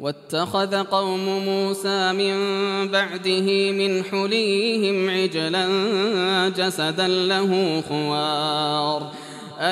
واتخذ قوم موسى من بعده من حليهم عجلا جسدا له خوار.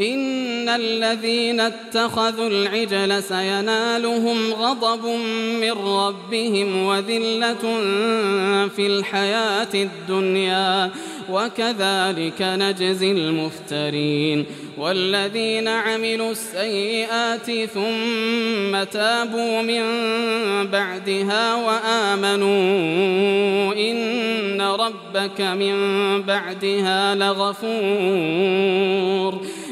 إن الذين اتخذوا العجل سينالهم غضب من ربهم وذلة في الحياة الدنيا وكذلك نجزي المفترين والذين عملوا السيئات ثم تابوا من بعدها وآمنوا إن ربك من بعدها لغفور